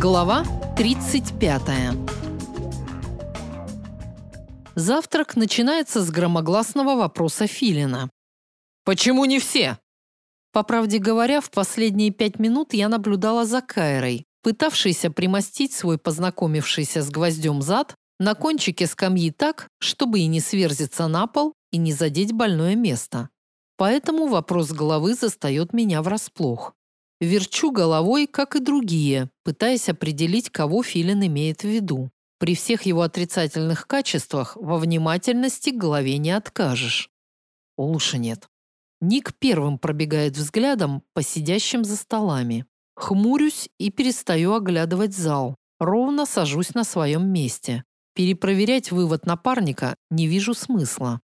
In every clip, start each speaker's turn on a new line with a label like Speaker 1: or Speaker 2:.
Speaker 1: Глава 35. Завтрак начинается с громогласного вопроса Филина.
Speaker 2: Почему не все?
Speaker 1: По правде говоря, в последние пять минут я наблюдала за Кайрой, пытавшейся примостить свой познакомившийся с гвоздем зад на кончике скамьи так, чтобы и не сверзиться на пол, и не задеть больное место. Поэтому вопрос головы застает меня врасплох. Верчу головой, как и другие, пытаясь определить, кого Филин имеет в виду. При всех его отрицательных качествах во внимательности голове не откажешь. Лучше нет. Ник первым пробегает взглядом по сидящим за столами. Хмурюсь и перестаю оглядывать зал. Ровно сажусь на своем месте. Перепроверять вывод напарника не вижу смысла.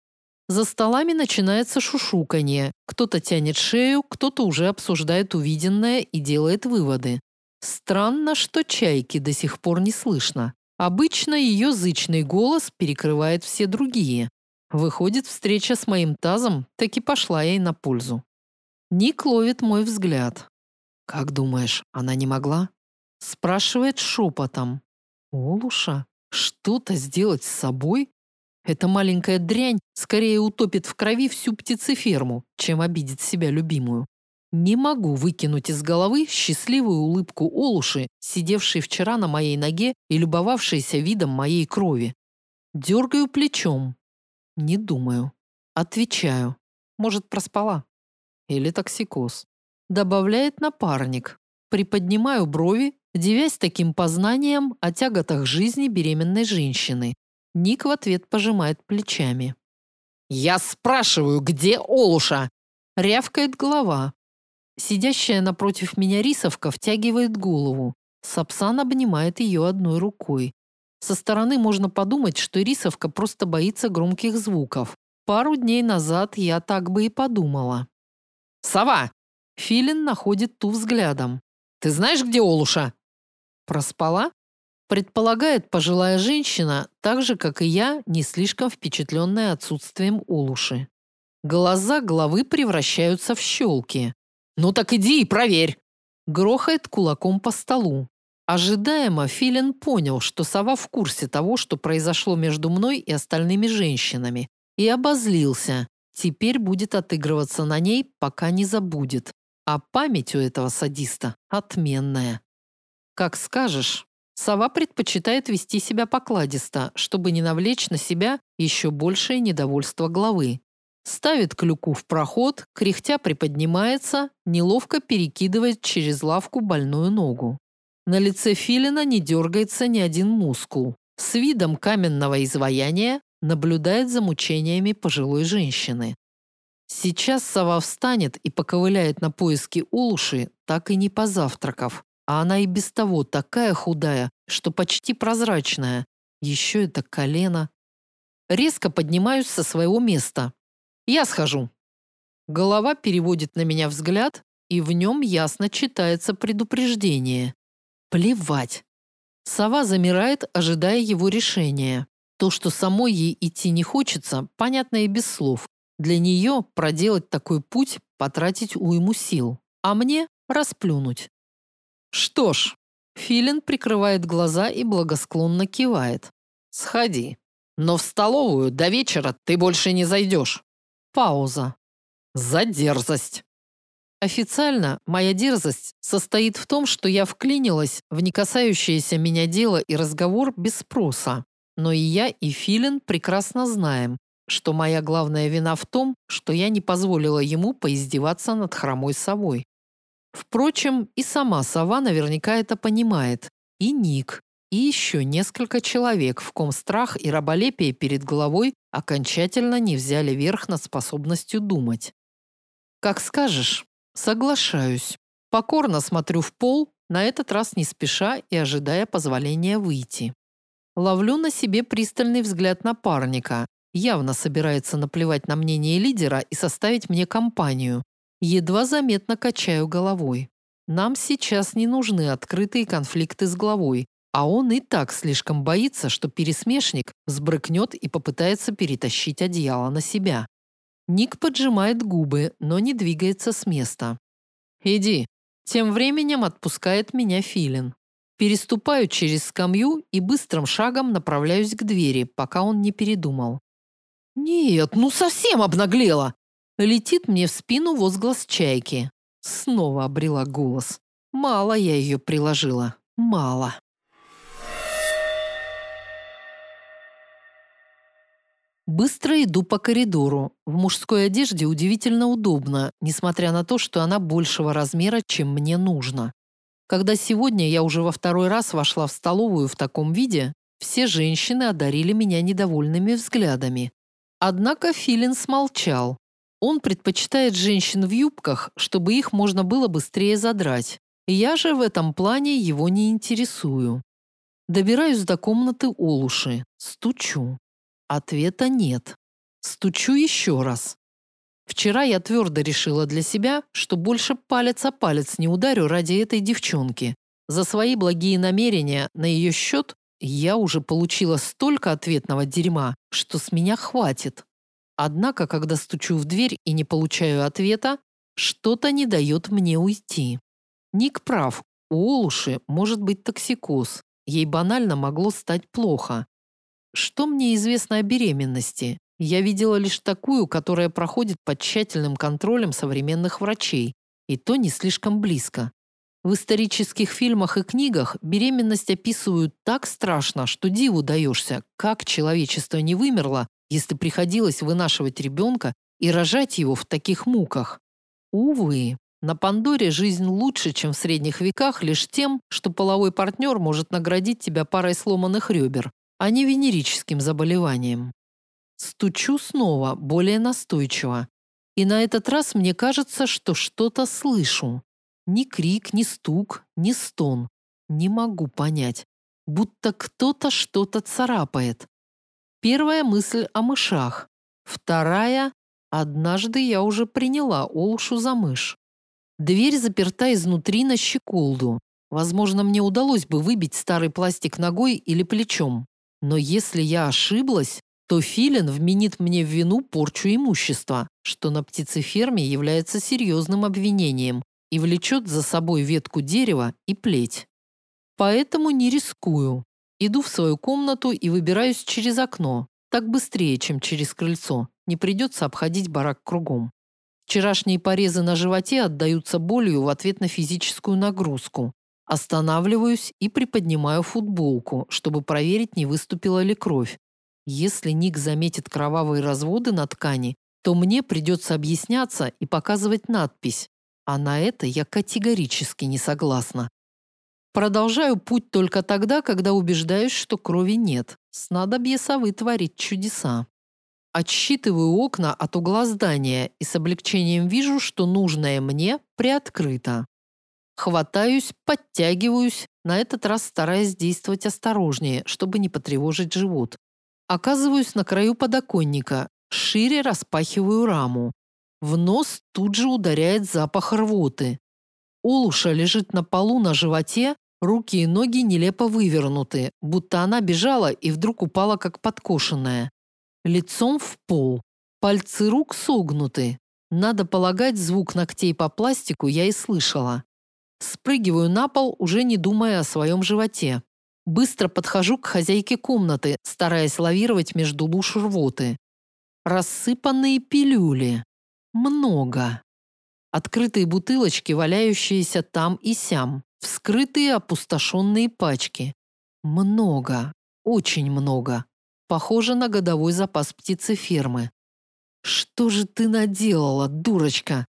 Speaker 1: За столами начинается шушуканье. Кто-то тянет шею, кто-то уже обсуждает увиденное и делает выводы. Странно, что чайки до сих пор не слышно. Обычно ее зычный голос перекрывает все другие. Выходит, встреча с моим тазом таки пошла ей на пользу. Ник ловит мой взгляд. «Как думаешь, она не могла?» Спрашивает шепотом. «Олуша, что-то сделать с собой? Эта маленькая дрянь скорее утопит в крови всю птицеферму, чем обидит себя любимую. Не могу выкинуть из головы счастливую улыбку Олуши, сидевшей вчера на моей ноге и любовавшейся видом моей крови. Дергаю плечом. Не думаю. Отвечаю. Может, проспала? Или токсикоз. Добавляет напарник. Приподнимаю брови, девясь таким познанием о тяготах жизни беременной женщины. Ник в ответ пожимает плечами.
Speaker 2: «Я спрашиваю, где Олуша?»
Speaker 1: Рявкает голова. Сидящая напротив меня рисовка втягивает голову. Сапсан обнимает ее одной рукой. Со стороны можно подумать, что рисовка просто боится громких звуков. Пару дней назад я так бы и подумала.
Speaker 2: «Сова!»
Speaker 1: Филин находит ту взглядом.
Speaker 2: «Ты знаешь, где Олуша?»
Speaker 1: «Проспала?» Предполагает пожилая женщина, так же, как и я, не слишком впечатленная отсутствием улуши. Глаза головы превращаются в щелки.
Speaker 2: «Ну так иди и проверь!»
Speaker 1: Грохает кулаком по столу. Ожидаемо Филин понял, что сова в курсе того, что произошло между мной и остальными женщинами, и обозлился. Теперь будет отыгрываться на ней, пока не забудет. А память у этого садиста отменная. Как скажешь. Сова предпочитает вести себя покладисто, чтобы не навлечь на себя еще большее недовольство главы. Ставит клюку в проход, кряхтя приподнимается, неловко перекидывает через лавку больную ногу. На лице филина не дергается ни один мускул. С видом каменного изваяния наблюдает за мучениями пожилой женщины. Сейчас сова встанет и поковыляет на поиски Улуши, так и не позавтракав, а она и без того такая худая, что почти прозрачная. Еще это колено. Резко поднимаюсь со своего места. Я схожу. Голова переводит на меня взгляд, и в нем ясно читается предупреждение. Плевать. Сова замирает, ожидая его решения. То, что самой ей идти не хочется, понятно и без слов. Для нее проделать такой путь, потратить уйму сил. А мне расплюнуть. Что ж, Филин прикрывает глаза и благосклонно кивает. Сходи. Но в столовую до вечера ты больше не зайдешь. Пауза. За дерзость. Официально моя дерзость состоит в том, что я вклинилась в не касающееся меня дело и разговор без спроса. Но и я, и Филин прекрасно знаем, что моя главная вина в том, что я не позволила ему поиздеваться над хромой совой. Впрочем, и сама сова наверняка это понимает. И Ник, и еще несколько человек, в ком страх и раболепие перед головой окончательно не взяли верх над способностью думать. Как скажешь, соглашаюсь. Покорно смотрю в пол, на этот раз не спеша и ожидая позволения выйти. Ловлю на себе пристальный взгляд напарника. Явно собирается наплевать на мнение лидера и составить мне компанию, Едва заметно качаю головой. Нам сейчас не нужны открытые конфликты с главой, а он и так слишком боится, что пересмешник взбрыкнет и попытается перетащить одеяло на себя. Ник поджимает губы, но не двигается с места. «Иди». Тем временем отпускает меня Филин. Переступаю через скамью и быстрым шагом направляюсь к двери, пока он не передумал.
Speaker 2: «Нет, ну совсем обнаглела!»
Speaker 1: Летит мне в спину возглас чайки. Снова обрела голос. Мало я ее приложила. Мало. Быстро иду по коридору. В мужской одежде удивительно удобно, несмотря на то, что она большего размера, чем мне нужно. Когда сегодня я уже во второй раз вошла в столовую в таком виде, все женщины одарили меня недовольными взглядами. Однако Филин смолчал. Он предпочитает женщин в юбках, чтобы их можно было быстрее задрать. Я же в этом плане его не интересую. Добираюсь до комнаты Олуши, стучу. Ответа нет. Стучу еще раз. Вчера я твердо решила для себя, что больше палец о палец не ударю ради этой девчонки. За свои благие намерения на ее счет я уже получила столько ответного дерьма, что с меня хватит. Однако, когда стучу в дверь и не получаю ответа, что-то не дает мне уйти. Ник прав, у Олуши может быть токсикоз. Ей банально могло стать плохо. Что мне известно о беременности? Я видела лишь такую, которая проходит под тщательным контролем современных врачей, и то не слишком близко. В исторических фильмах и книгах беременность описывают так страшно, что диву даешься, как человечество не вымерло, если приходилось вынашивать ребенка и рожать его в таких муках. Увы, на Пандоре жизнь лучше, чем в средних веках, лишь тем, что половой партнер может наградить тебя парой сломанных ребер, а не венерическим заболеванием. Стучу снова, более настойчиво. И на этот раз мне кажется, что что-то слышу. Ни крик, ни стук, ни стон. Не могу понять. Будто кто-то что-то царапает. Первая мысль о мышах. Вторая – однажды я уже приняла Олшу за мышь. Дверь заперта изнутри на щеколду. Возможно, мне удалось бы выбить старый пластик ногой или плечом. Но если я ошиблась, то Филин вменит мне в вину порчу имущества, что на птицеферме является серьезным обвинением и влечет за собой ветку дерева и плеть. Поэтому не рискую. Иду в свою комнату и выбираюсь через окно. Так быстрее, чем через крыльцо. Не придется обходить барак кругом. Вчерашние порезы на животе отдаются болью в ответ на физическую нагрузку. Останавливаюсь и приподнимаю футболку, чтобы проверить, не выступила ли кровь. Если Ник заметит кровавые разводы на ткани, то мне придется объясняться и показывать надпись. А на это я категорически не согласна. Продолжаю путь только тогда, когда убеждаюсь, что крови нет. Снадобье совы творит чудеса. Отсчитываю окна от угла здания и с облегчением вижу, что нужное мне приоткрыто. Хватаюсь, подтягиваюсь, на этот раз стараясь действовать осторожнее, чтобы не потревожить живот. Оказываюсь на краю подоконника, шире распахиваю раму. В нос тут же ударяет запах рвоты. Олуша лежит на полу на животе, руки и ноги нелепо вывернуты, будто она бежала и вдруг упала как подкошенная. Лицом в пол, пальцы рук согнуты. Надо полагать, звук ногтей по пластику я и слышала. Спрыгиваю на пол, уже не думая о своем животе. Быстро подхожу к хозяйке комнаты, стараясь лавировать между луж рвоты. Рассыпанные пилюли. Много. Открытые бутылочки, валяющиеся там и сям. Вскрытые опустошенные пачки. Много. Очень много. Похоже на годовой запас птицефермы. Что же ты наделала, дурочка?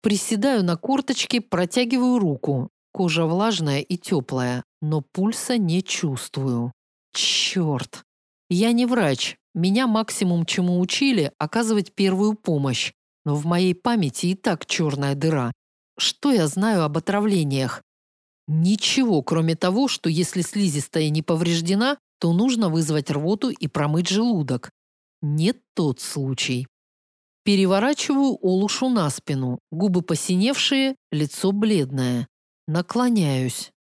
Speaker 1: Приседаю на корточки, протягиваю руку. Кожа влажная и теплая, но пульса не чувствую. Черт! Я не врач. Меня максимум, чему учили, оказывать первую помощь. Но в моей памяти и так черная дыра. Что я знаю об отравлениях? Ничего, кроме того, что если слизистая не повреждена, то нужно вызвать рвоту и промыть желудок. Не тот случай. Переворачиваю Олушу на спину, губы посиневшие, лицо бледное. Наклоняюсь.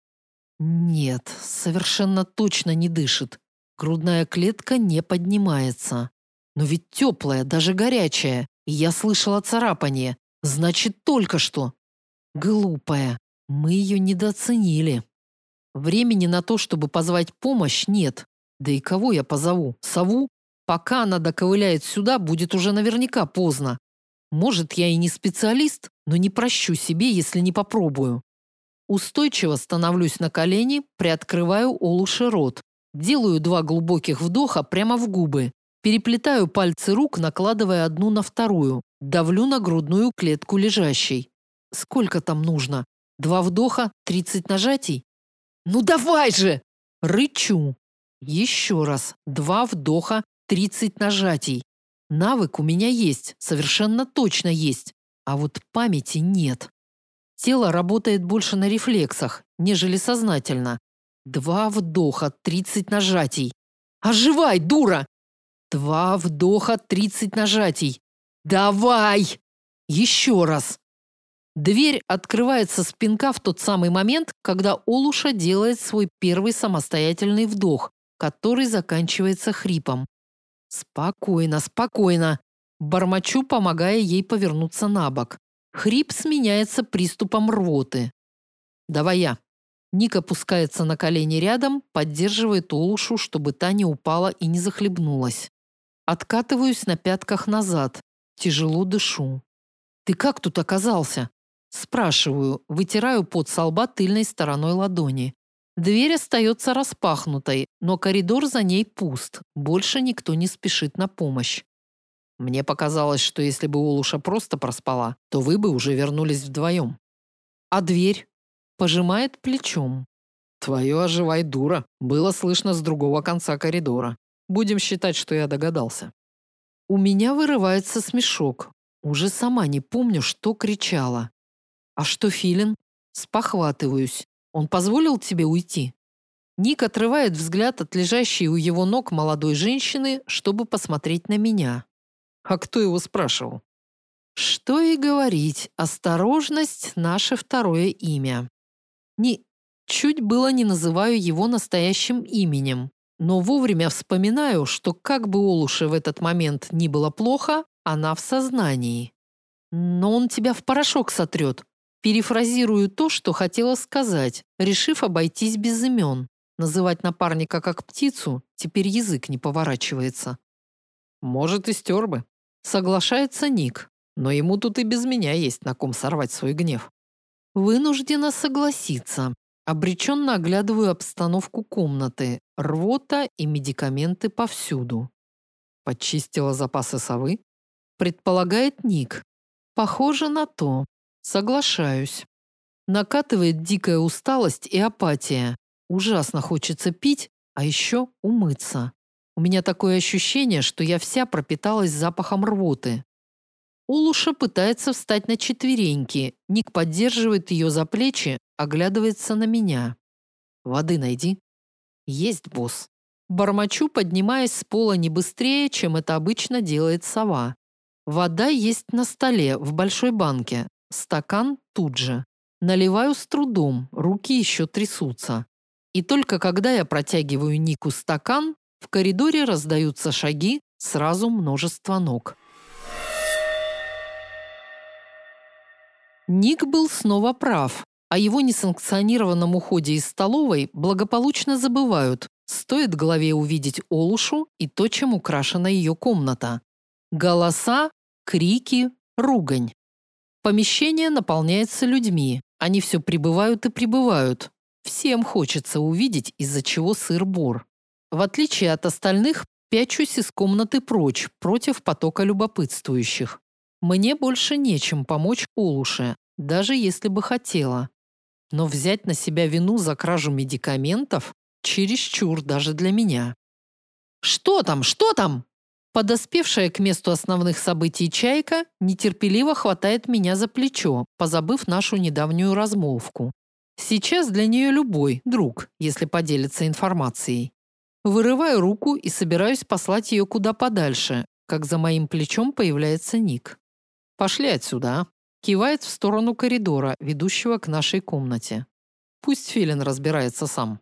Speaker 1: Нет, совершенно точно не дышит. Грудная клетка не поднимается. Но ведь теплая, даже горячая. И я слышала царапание. Значит, только что. Глупая. Мы ее недооценили. Времени на то, чтобы позвать помощь, нет. Да и кого я позову? Сову? Пока она доковыляет сюда, будет уже наверняка поздно. Может, я и не специалист, но не прощу себе, если не попробую. Устойчиво становлюсь на колени, приоткрываю Олуши рот. Делаю два глубоких вдоха прямо в губы. Переплетаю пальцы рук, накладывая одну на вторую. Давлю на грудную клетку лежащей. Сколько там нужно? Два вдоха, тридцать нажатий? Ну давай же! Рычу. Еще раз. Два вдоха, тридцать нажатий. Навык у меня есть, совершенно точно есть. А вот памяти нет. Тело работает больше на рефлексах, нежели сознательно. Два вдоха, тридцать нажатий. Оживай, дура! Два вдоха, тридцать нажатий. Давай! Еще раз. Дверь открывается с пинка в тот самый момент, когда Олуша делает свой первый самостоятельный вдох, который заканчивается хрипом. Спокойно, спокойно. Бормочу, помогая ей повернуться на бок. Хрип сменяется приступом рвоты. Давай я. Ник опускается на колени рядом, поддерживает Олушу, чтобы та не упала и не захлебнулась. Откатываюсь на пятках назад. Тяжело дышу. «Ты как тут оказался?» Спрашиваю, вытираю пот со лба тыльной стороной ладони. Дверь остается распахнутой, но коридор за ней пуст. Больше никто не спешит на помощь. Мне показалось, что если бы Олуша просто проспала, то вы бы уже вернулись вдвоем. А дверь? Пожимает плечом. Твое оживай, дура. Было слышно с другого конца коридора. Будем считать, что я догадался. У меня вырывается смешок. Уже сама не помню, что кричала. А что Филин? Спохватываюсь. Он позволил тебе уйти? Ник отрывает взгляд от лежащей у его ног молодой женщины, чтобы посмотреть на меня. А кто его спрашивал? Что и говорить, осторожность – наше второе имя. Не, чуть было не называю его настоящим именем, но вовремя вспоминаю, что как бы Олуше в этот момент ни было плохо, она в сознании. Но он тебя в порошок сотрет, Перефразирую то, что хотела сказать, решив обойтись без имен. Называть напарника как птицу теперь язык не поворачивается. Может, и стер бы. Соглашается Ник, но ему тут и без меня есть на ком сорвать свой гнев. Вынуждена согласиться. Обреченно оглядываю обстановку комнаты. Рвота и медикаменты повсюду. Подчистила запасы совы? Предполагает Ник. Похоже на то. Соглашаюсь. Накатывает дикая усталость и апатия. Ужасно хочется пить, а еще умыться. У меня такое ощущение, что я вся пропиталась запахом рвоты. Улуша пытается встать на четвереньки. Ник поддерживает ее за плечи, оглядывается на меня. «Воды найди». «Есть, босс». Бормочу, поднимаясь с пола не быстрее, чем это обычно делает сова. Вода есть на столе, в большой банке. Стакан тут же. Наливаю с трудом, руки еще трясутся. И только когда я протягиваю Нику стакан, в коридоре раздаются шаги, сразу множество ног. Ник был снова прав. О его несанкционированном уходе из столовой благополучно забывают. Стоит голове увидеть Олушу и то, чем украшена ее комната. Голоса, крики, ругань. Помещение наполняется людьми. Они все прибывают и прибывают. Всем хочется увидеть, из-за чего сыр-бор. В отличие от остальных, пячусь из комнаты прочь, против потока любопытствующих. Мне больше нечем помочь Олуше, даже если бы хотела. Но взять на себя вину за кражу медикаментов чересчур даже для меня. «Что там? Что там?» Подоспевшая к месту основных событий чайка нетерпеливо хватает меня за плечо, позабыв нашу недавнюю размолвку. Сейчас для нее любой друг, если поделится информацией. Вырываю руку и собираюсь послать ее куда подальше, как за моим плечом появляется Ник. «Пошли отсюда», а?» кивает в сторону коридора, ведущего к нашей комнате. Пусть Филин разбирается сам.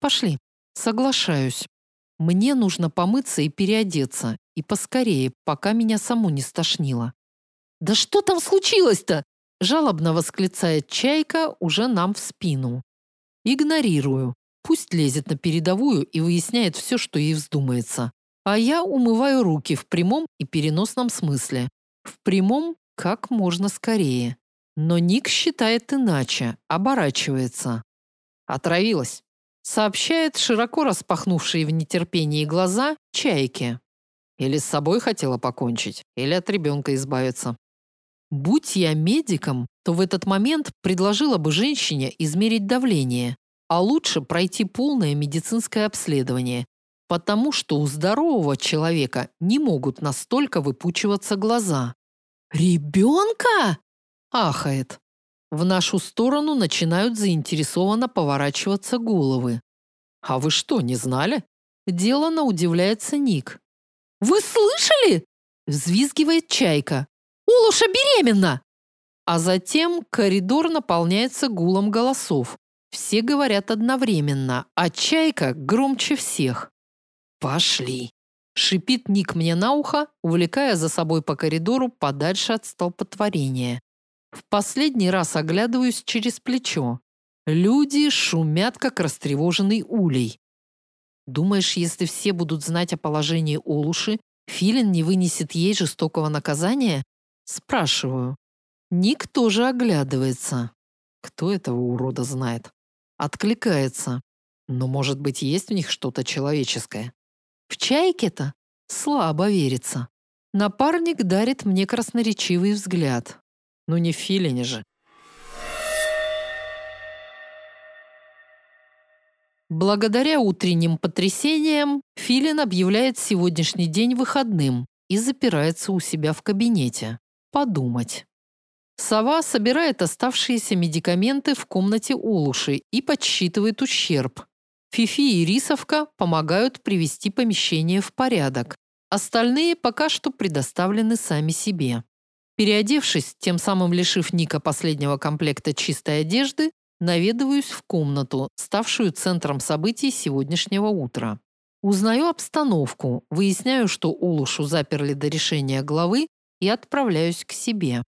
Speaker 1: «Пошли». Соглашаюсь. Мне нужно помыться и переодеться, и поскорее, пока меня саму не стошнило. «Да что там случилось-то?» жалобно восклицает Чайка уже нам в спину. Игнорирую. Пусть лезет на передовую и выясняет все, что ей вздумается. А я умываю руки в прямом и переносном смысле. В прямом как можно скорее. Но Ник считает иначе, оборачивается. Отравилась. Сообщает широко распахнувшие в нетерпении глаза чайки. Или с собой хотела покончить, или от ребенка избавиться. Будь я медиком, то в этот момент предложила бы женщине измерить давление, а лучше пройти полное медицинское обследование, потому что у здорового человека не могут настолько выпучиваться глаза. «Ребенка?» – ахает. В нашу сторону начинают заинтересованно поворачиваться головы. «А вы что, не знали?» Делано удивляется Ник. «Вы слышали?» – взвизгивает Чайка. «Улуша беременна!» А затем коридор наполняется гулом голосов. Все говорят одновременно, а Чайка громче всех. «Пошли!» – шипит Ник мне на ухо, увлекая за собой по коридору подальше от столпотворения. В последний раз оглядываюсь через плечо. Люди шумят, как растревоженный улей. Думаешь, если все будут знать о положении Олуши, Филин не вынесет ей жестокого наказания? Спрашиваю. Ник тоже оглядывается. Кто этого урода знает? Откликается. Но, может быть, есть в них что-то человеческое. В чайке-то слабо верится. Напарник дарит мне красноречивый взгляд. Ну не Филине же. Благодаря утренним потрясениям Филин объявляет сегодняшний день выходным и запирается у себя в кабинете. Подумать. Сова собирает оставшиеся медикаменты в комнате Олуши и подсчитывает ущерб. Фифи и Рисовка помогают привести помещение в порядок. Остальные пока что предоставлены сами себе. Переодевшись, тем самым лишив Ника последнего комплекта чистой одежды, наведываюсь в комнату, ставшую центром событий сегодняшнего утра. Узнаю обстановку, выясняю, что Улушу заперли до решения главы и отправляюсь к себе.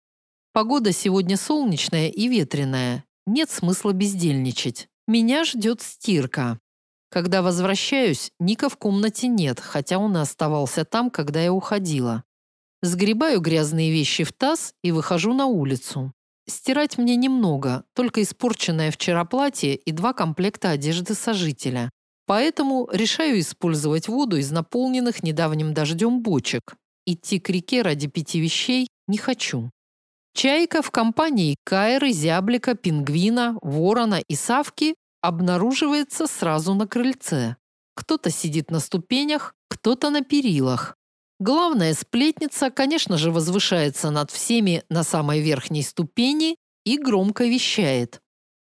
Speaker 1: Погода сегодня солнечная и ветреная. Нет смысла бездельничать. Меня ждет стирка. Когда возвращаюсь, Ника в комнате нет, хотя он и оставался там, когда я уходила. Сгребаю грязные вещи в таз и выхожу на улицу. Стирать мне немного, только испорченное вчера платье и два комплекта одежды сожителя. Поэтому решаю использовать воду из наполненных недавним дождем бочек. Идти к реке ради пяти вещей не хочу. Чайка в компании Кайры, Зяблика, Пингвина, Ворона и Савки обнаруживается сразу на крыльце. Кто-то сидит на ступенях, кто-то на перилах. Главная сплетница, конечно же, возвышается над всеми на самой верхней ступени и громко вещает.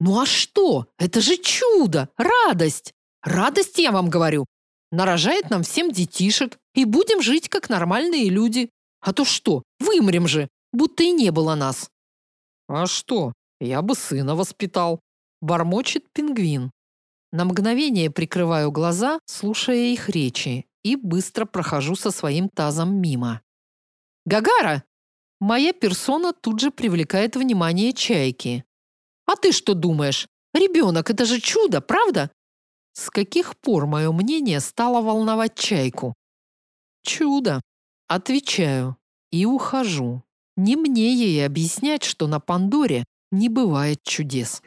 Speaker 1: «Ну а что? Это же чудо! Радость! Радость, я вам говорю! Нарожает нам всем детишек, и будем жить, как нормальные люди. А то что, вымрем же, будто и не было нас». «А что? Я бы сына воспитал», – бормочет пингвин. На мгновение прикрываю глаза, слушая их речи, и быстро прохожу со своим тазом мимо. «Гагара!» Моя персона тут же привлекает внимание чайки. «А ты что думаешь? Ребенок – это же чудо, правда?» С каких пор мое мнение стало волновать чайку? «Чудо!» Отвечаю и ухожу. Не мне ей объяснять, что на Пандоре не бывает чудес.